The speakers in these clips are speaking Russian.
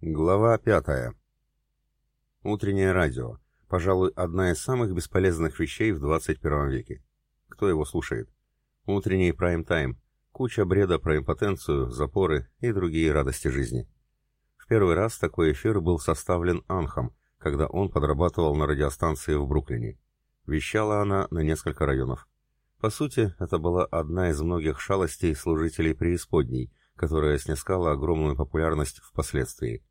Глава пятая. Утреннее радио. Пожалуй, одна из самых бесполезных вещей в 21 веке. Кто его слушает? Утренний прайм-тайм. Куча бреда про импотенцию, запоры и другие радости жизни. В первый раз такой эфир был составлен Анхом, когда он подрабатывал на радиостанции в Бруклине. Вещала она на несколько районов. По сути, это была одна из многих шалостей служителей преисподней, которая снискала огромную популярность впоследствии.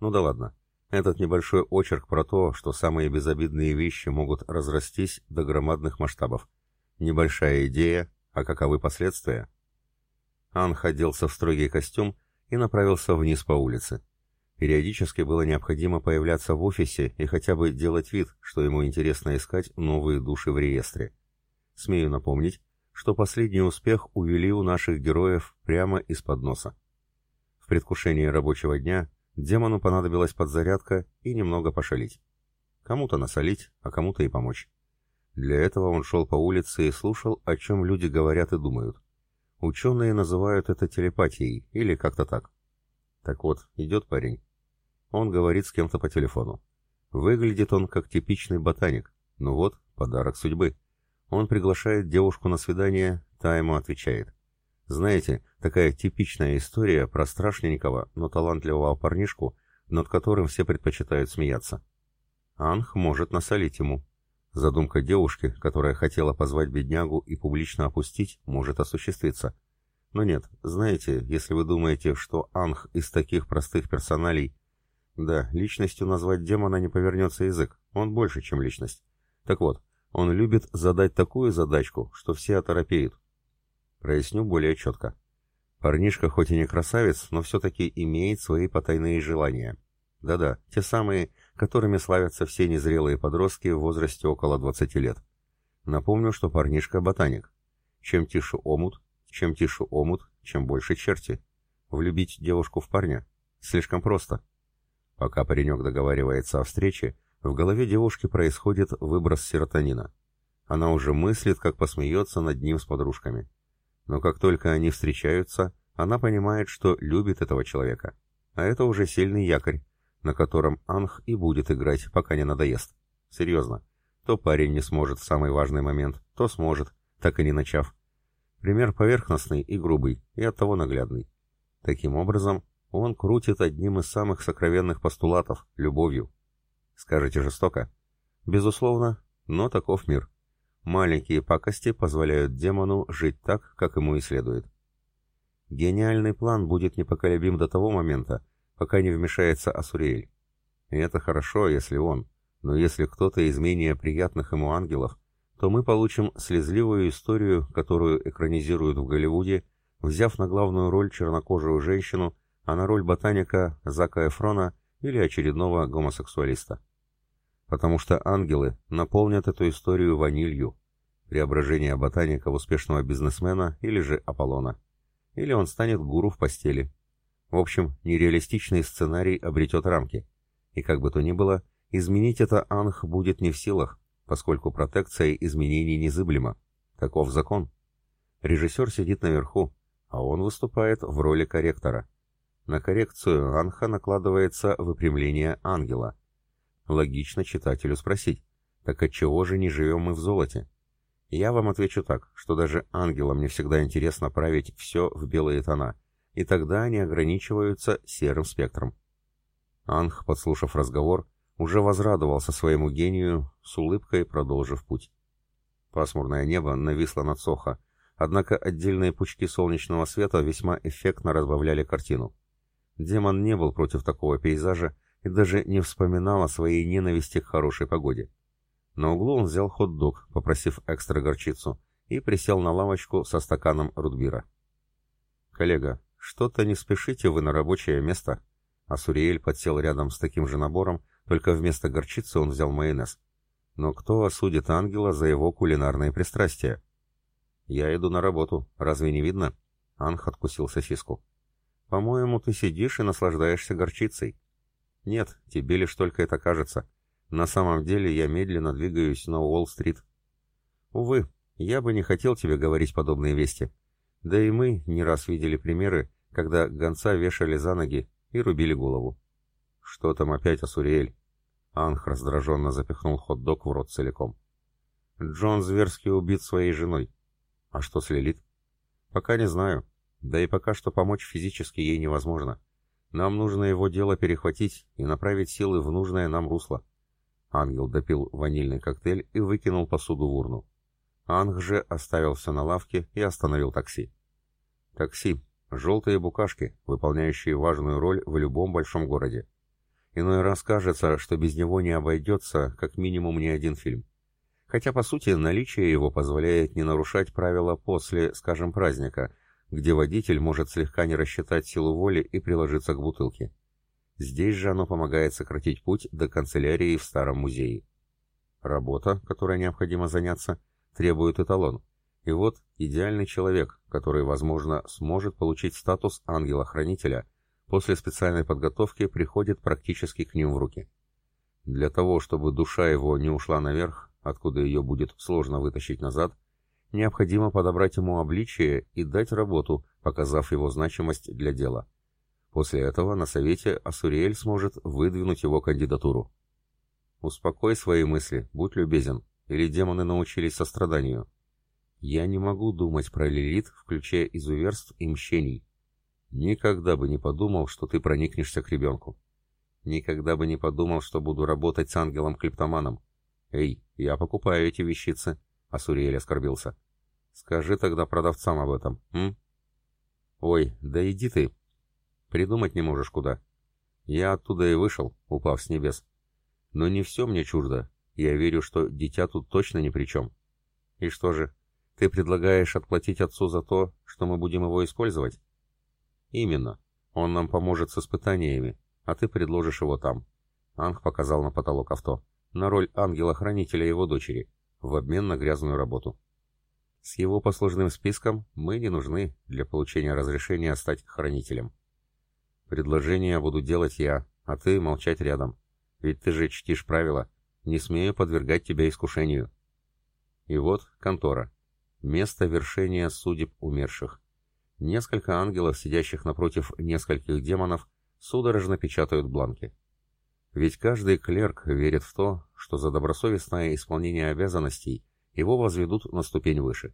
Ну да ладно. Этот небольшой очерк про то, что самые безобидные вещи могут разрастись до громадных масштабов. Небольшая идея, а каковы последствия? Анх оделся в строгий костюм и направился вниз по улице. Периодически было необходимо появляться в офисе и хотя бы делать вид, что ему интересно искать новые души в реестре. Смею напомнить, что последний успех увели у наших героев прямо из-под носа. В предвкушении рабочего дня Демону понадобилась подзарядка и немного пошалить. Кому-то насолить, а кому-то и помочь. Для этого он шел по улице и слушал, о чем люди говорят и думают. Ученые называют это телепатией, или как-то так. Так вот, идет парень. Он говорит с кем-то по телефону. Выглядит он как типичный ботаник. Ну вот, подарок судьбы. Он приглашает девушку на свидание, та ему отвечает. Знаете, такая типичная история про страшненького, но талантливого парнишку, над которым все предпочитают смеяться. Анх может насолить ему. Задумка девушки, которая хотела позвать беднягу и публично опустить, может осуществиться. Но нет, знаете, если вы думаете, что Анх из таких простых персоналей... Да, личностью назвать демона не повернется язык, он больше, чем личность. Так вот, он любит задать такую задачку, что все оторопеют. Проясню более четко. Парнишка хоть и не красавец, но все-таки имеет свои потайные желания. Да-да, те самые, которыми славятся все незрелые подростки в возрасте около 20 лет. Напомню, что парнишка ботаник. Чем тише омут, чем тише омут, чем больше черти. Влюбить девушку в парня? Слишком просто. Пока паренек договаривается о встрече, в голове девушки происходит выброс серотонина. Она уже мыслит, как посмеется над ним с подружками. Но как только они встречаются, она понимает, что любит этого человека. А это уже сильный якорь, на котором Анх и будет играть, пока не надоест. Серьезно. То парень не сможет в самый важный момент, то сможет, так и не начав. Пример поверхностный и грубый, и оттого наглядный. Таким образом, он крутит одним из самых сокровенных постулатов – любовью. Скажете жестоко? Безусловно, но таков мир. Маленькие пакости позволяют демону жить так, как ему и следует. Гениальный план будет непоколебим до того момента, пока не вмешается Асуриэль. И это хорошо, если он, но если кто-то из менее приятных ему ангелов, то мы получим слезливую историю, которую экранизируют в Голливуде, взяв на главную роль чернокожую женщину, а на роль ботаника Зака Эфрона или очередного гомосексуалиста потому что ангелы наполнят эту историю ванилью, преображение ботаника в успешного бизнесмена или же Аполлона. Или он станет гуру в постели. В общем, нереалистичный сценарий обретет рамки. И как бы то ни было, изменить это Анх будет не в силах, поскольку протекция изменений незыблема. Таков закон. Режиссер сидит наверху, а он выступает в роли корректора. На коррекцию Анха накладывается выпрямление ангела – Логично читателю спросить, так отчего же не живем мы в золоте? Я вам отвечу так, что даже ангелам не всегда интересно править все в белые тона, и тогда они ограничиваются серым спектром. Анх, подслушав разговор, уже возрадовался своему гению, с улыбкой продолжив путь. Пасмурное небо нависло над Сохо, однако отдельные пучки солнечного света весьма эффектно разбавляли картину. Демон не был против такого пейзажа и даже не вспоминал о своей ненависти к хорошей погоде. На углу он взял хот-дог, попросив экстра горчицу, и присел на лавочку со стаканом рудбира. «Коллега, что-то не спешите вы на рабочее место?» А Суриэль подсел рядом с таким же набором, только вместо горчицы он взял майонез. Но кто осудит ангела за его кулинарные пристрастия? «Я иду на работу. Разве не видно?» Анх откусил сосиску. «По-моему, ты сидишь и наслаждаешься горчицей. Нет, тебе лишь только это кажется. На самом деле я медленно двигаюсь на Уолл-стрит. Увы, я бы не хотел тебе говорить подобные вести. Да и мы не раз видели примеры, когда гонца вешали за ноги и рубили голову. Что там опять, Асуриэль? Анх раздраженно запихнул хот-дог в рот целиком. Джон зверски убит своей женой. А что с Лилит? Пока не знаю. Да и пока что помочь физически ей невозможно. Нам нужно его дело перехватить и направить силы в нужное нам русло. Ангел допил ванильный коктейль и выкинул посуду в урну. Анг же оставился на лавке и остановил такси. Такси. Желтые букашки, выполняющие важную роль в любом большом городе. Иной раз кажется, что без него не обойдется как минимум ни один фильм. Хотя, по сути, наличие его позволяет не нарушать правила после, скажем, праздника, где водитель может слегка не рассчитать силу воли и приложиться к бутылке. Здесь же оно помогает сократить путь до канцелярии в старом музее. Работа, которой необходимо заняться, требует эталон. И вот идеальный человек, который, возможно, сможет получить статус ангела-хранителя – после специальной подготовки приходит практически к ним в руки. Для того, чтобы душа его не ушла наверх, откуда ее будет сложно вытащить назад, необходимо подобрать ему обличие и дать работу, показав его значимость для дела. После этого на совете Асуриэль сможет выдвинуть его кандидатуру. Успокой свои мысли, будь любезен, или демоны научились состраданию. Я не могу думать про Лилит, включая изуверств и мщений. Никогда бы не подумал, что ты проникнешься к ребенку. Никогда бы не подумал, что буду работать с ангелом-клептоманом. Эй, я покупаю эти вещицы, — Асуриэль оскорбился. Скажи тогда продавцам об этом, м? Ой, да иди ты. Придумать не можешь куда. Я оттуда и вышел, упав с небес. Но не все мне чуждо. Я верю, что дитя тут точно ни при чем. И что же, ты предлагаешь отплатить отцу за то, что мы будем его использовать? «Именно. Он нам поможет с испытаниями, а ты предложишь его там». Анг показал на потолок авто. «На роль ангела-хранителя его дочери, в обмен на грязную работу». С его послужным списком мы не нужны для получения разрешения стать хранителем. Предложение буду делать я, а ты молчать рядом. Ведь ты же чтишь правила. Не смею подвергать тебя искушению. И вот контора. Место вершения судеб умерших. Несколько ангелов, сидящих напротив нескольких демонов, судорожно печатают бланки. Ведь каждый клерк верит в то, что за добросовестное исполнение обязанностей его возведут на ступень выше.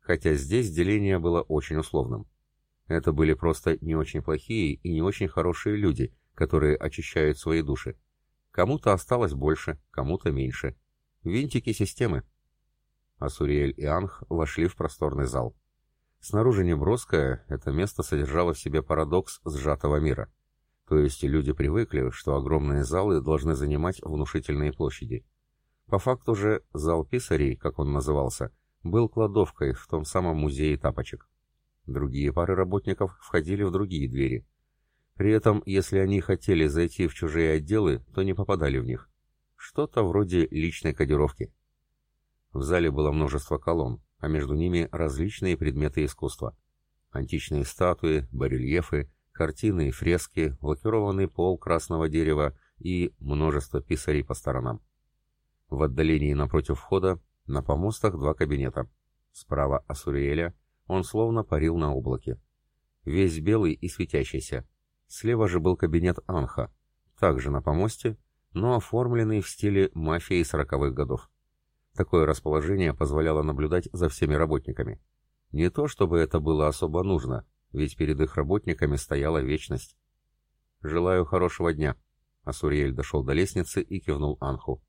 Хотя здесь деление было очень условным. Это были просто не очень плохие и не очень хорошие люди, которые очищают свои души. Кому-то осталось больше, кому-то меньше. Винтики системы. Асуриэль и Анх вошли в просторный зал. Снаружи неброское, это место содержало в себе парадокс сжатого мира. То есть люди привыкли, что огромные залы должны занимать внушительные площади. По факту же зал писарей, как он назывался, был кладовкой в том самом музее тапочек. Другие пары работников входили в другие двери. При этом, если они хотели зайти в чужие отделы, то не попадали в них. Что-то вроде личной кодировки. В зале было множество колонн, а между ними различные предметы искусства. Античные статуи, барельефы, картины и фрески, лакированный пол красного дерева и множество писарей по сторонам. В отдалении напротив входа на помостах два кабинета. Справа Асуриэля он словно парил на облаке. Весь белый и светящийся. Слева же был кабинет Анха, также на помосте, но оформленный в стиле мафии сороковых годов. Такое расположение позволяло наблюдать за всеми работниками. Не то чтобы это было особо нужно, ведь перед их работниками стояла вечность. «Желаю хорошего дня», — Асуриэль дошел до лестницы и кивнул Анху.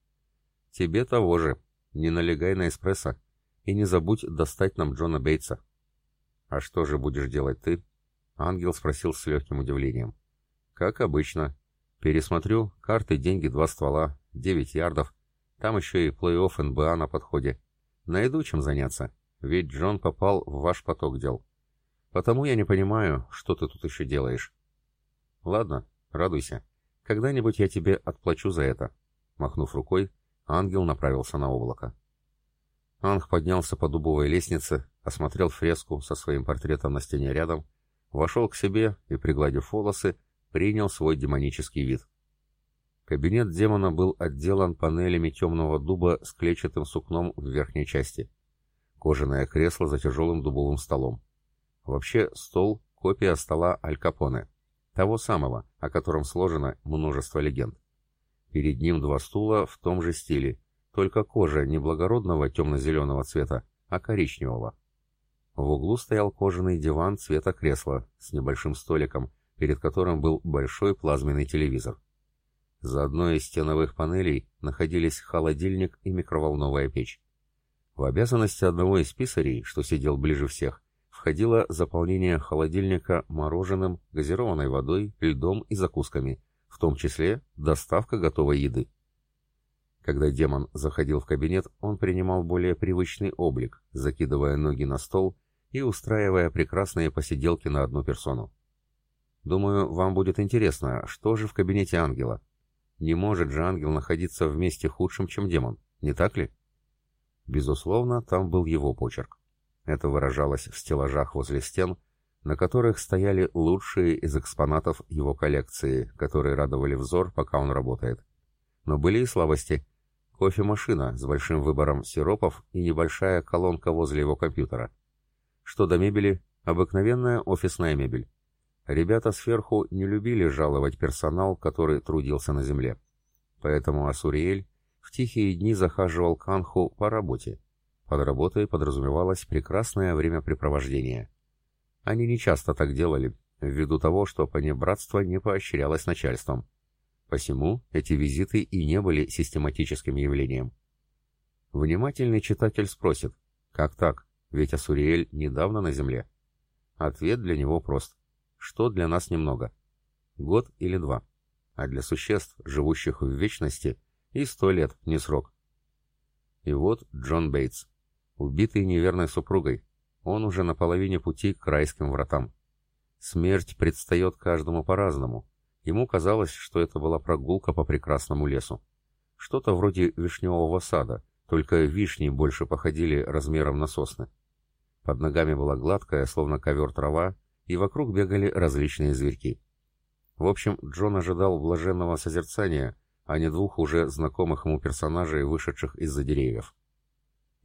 «Тебе того же. Не налегай на эспрессо. И не забудь достать нам Джона Бейтса». «А что же будешь делать ты?» Ангел спросил с легким удивлением. «Как обычно. Пересмотрю. Карты, деньги, два ствола, девять ярдов. Там еще и плей-офф НБА на подходе. Найду чем заняться, ведь Джон попал в ваш поток дел. Потому я не понимаю, что ты тут еще делаешь. Ладно, радуйся. Когда-нибудь я тебе отплачу за это. Махнув рукой, ангел направился на облако. Анг поднялся по дубовой лестнице, осмотрел фреску со своим портретом на стене рядом, вошел к себе и, пригладив волосы, принял свой демонический вид. Кабинет демона был отделан панелями темного дуба с клетчатым сукном в верхней части. Кожаное кресло за тяжелым дубовым столом. Вообще, стол — копия стола Аль Капоне. Того самого, о котором сложено множество легенд. Перед ним два стула в том же стиле, только кожа не благородного темно-зеленого цвета, а коричневого. В углу стоял кожаный диван цвета кресла с небольшим столиком, перед которым был большой плазменный телевизор. За одной из стеновых панелей находились холодильник и микроволновая печь. В обязанности одного из писарей, что сидел ближе всех, входило заполнение холодильника мороженым, газированной водой, льдом и закусками, в том числе доставка готовой еды. Когда демон заходил в кабинет, он принимал более привычный облик, закидывая ноги на стол и устраивая прекрасные посиделки на одну персону. Думаю, вам будет интересно, что же в кабинете ангела. Не может же ангел находиться месте худшем, чем демон, не так ли? Безусловно, там был его почерк. Это выражалось в стеллажах возле стен, на которых стояли лучшие из экспонатов его коллекции, которые радовали взор, пока он работает. Но были и слабости. Кофемашина с большим выбором сиропов и небольшая колонка возле его компьютера. Что до мебели, обыкновенная офисная мебель. Ребята сверху не любили жаловать персонал, который трудился на земле. Поэтому Асуриэль в тихие дни захаживал к Анху по работе. Под работой подразумевалось прекрасное времяпрепровождение. Они не часто так делали, ввиду того, что понебратство не поощрялось начальством. Посему эти визиты и не были систематическим явлением. Внимательный читатель спросит, как так, ведь Асуриэль недавно на земле? Ответ для него прост что для нас немного. Год или два. А для существ, живущих в вечности, и сто лет не срок. И вот Джон Бейтс, убитый неверной супругой. Он уже на половине пути к райским вратам. Смерть предстает каждому по-разному. Ему казалось, что это была прогулка по прекрасному лесу. Что-то вроде вишневого сада, только вишни больше походили размером на сосны. Под ногами была гладкая, словно ковер трава, и вокруг бегали различные зверьки. В общем, Джон ожидал блаженного созерцания, а не двух уже знакомых ему персонажей, вышедших из-за деревьев.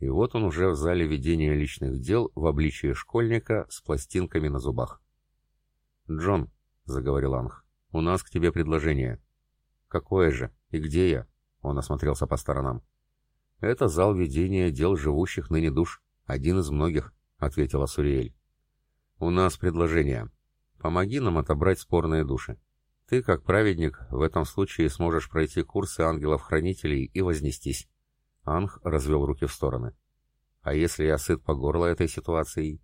И вот он уже в зале ведения личных дел в обличии школьника с пластинками на зубах. «Джон», — заговорил Анх, — «у нас к тебе предложение». «Какое же? И где я?» — он осмотрелся по сторонам. «Это зал ведения дел живущих ныне душ, один из многих», — ответила Суриэль. «У нас предложение. Помоги нам отобрать спорные души. Ты, как праведник, в этом случае сможешь пройти курсы ангелов-хранителей и вознестись». Анх развел руки в стороны. «А если я сыт по горло этой ситуацией?»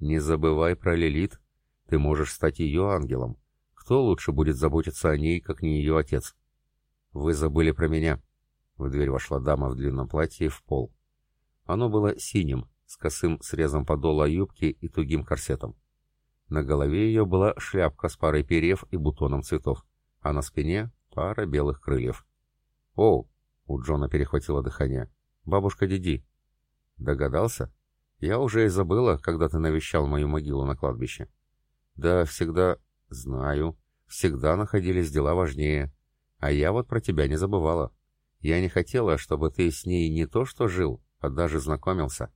«Не забывай про Лилит. Ты можешь стать ее ангелом. Кто лучше будет заботиться о ней, как не ее отец?» «Вы забыли про меня». В дверь вошла дама в длинном платье в пол. Оно было синим, с косым срезом подола юбки и тугим корсетом. На голове ее была шляпка с парой перьев и бутоном цветов, а на спине пара белых крыльев. «О!» — у Джона перехватило дыхание. «Бабушка Диди». «Догадался? Я уже и забыла, когда ты навещал мою могилу на кладбище». «Да, всегда...» «Знаю. Всегда находились дела важнее. А я вот про тебя не забывала. Я не хотела, чтобы ты с ней не то что жил, а даже знакомился.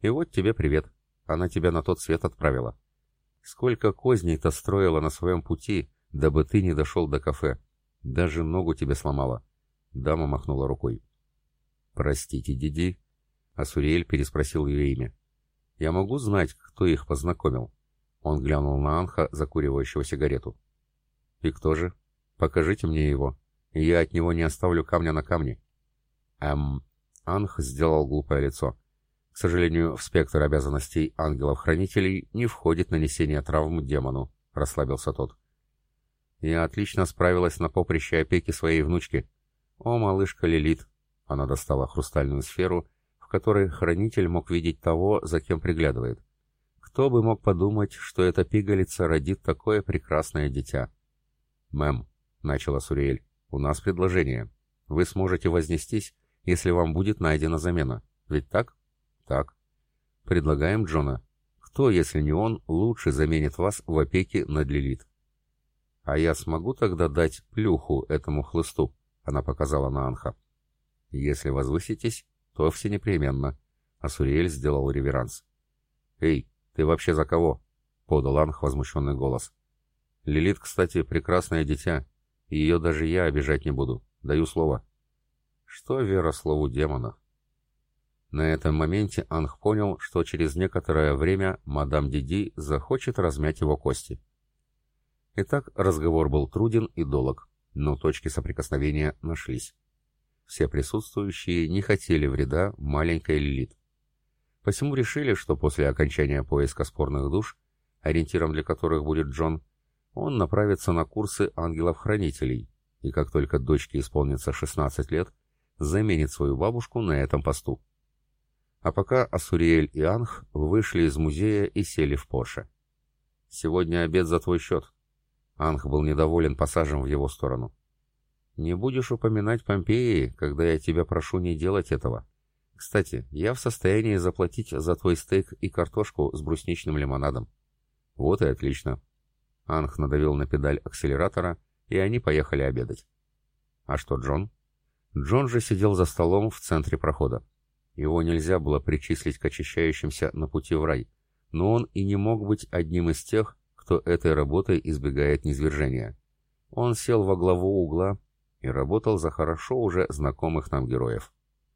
И вот тебе привет. Она тебя на тот свет отправила. Сколько козней-то строила на своем пути, дабы ты не дошел до кафе. Даже ногу тебе сломала. Дама махнула рукой. Простите, Диди. Асуриэль переспросил ее имя. Я могу знать, кто их познакомил? Он глянул на Анха, закуривающего сигарету. И кто же? Покажите мне его. Я от него не оставлю камня на камне. Эм... Анх сделал глупое лицо. К сожалению, в спектр обязанностей ангелов-хранителей не входит нанесение травм демону, расслабился тот. Я отлично справилась на поприще опеки своей внучки. О, малышка Лилит! Она достала хрустальную сферу, в которой хранитель мог видеть того, за кем приглядывает. Кто бы мог подумать, что эта пигалица родит такое прекрасное дитя? «Мэм», — начала Суриэль, — «у нас предложение. Вы сможете вознестись, если вам будет найдена замена. Ведь так?» Так. Предлагаем Джона. Кто, если не он, лучше заменит вас в опеке над Лилит? А я смогу тогда дать плюху этому хлысту? Она показала на Анха. Если возвыситесь, то все непременно. Асуриэль сделал реверанс. «Эй, ты вообще за кого?» — подал Анх возмущенный голос. Лилит, кстати, прекрасное дитя, ее даже я обижать не буду, даю слово. Что вера слову демонов? На этом моменте Анх понял, что через некоторое время мадам Диди захочет размять его кости. Итак, разговор был труден и долг, но точки соприкосновения нашлись. Все присутствующие не хотели вреда маленькой Лилит. Посему решили, что после окончания поиска спорных душ, ориентиром для которых будет Джон, он направится на курсы ангелов-хранителей, и как только дочке исполнится 16 лет, заменит свою бабушку на этом посту. А пока Асуриэль и Анх вышли из музея и сели в Порше. «Сегодня обед за твой счет». Анх был недоволен пассажем в его сторону. «Не будешь упоминать Помпеи, когда я тебя прошу не делать этого. Кстати, я в состоянии заплатить за твой стейк и картошку с брусничным лимонадом». «Вот и отлично». Анх надавил на педаль акселератора, и они поехали обедать. «А что, Джон?» Джон же сидел за столом в центре прохода. Его нельзя было причислить к очищающимся на пути в рай, но он и не мог быть одним из тех, кто этой работой избегает низвержения. Он сел во главу угла и работал за хорошо уже знакомых нам героев.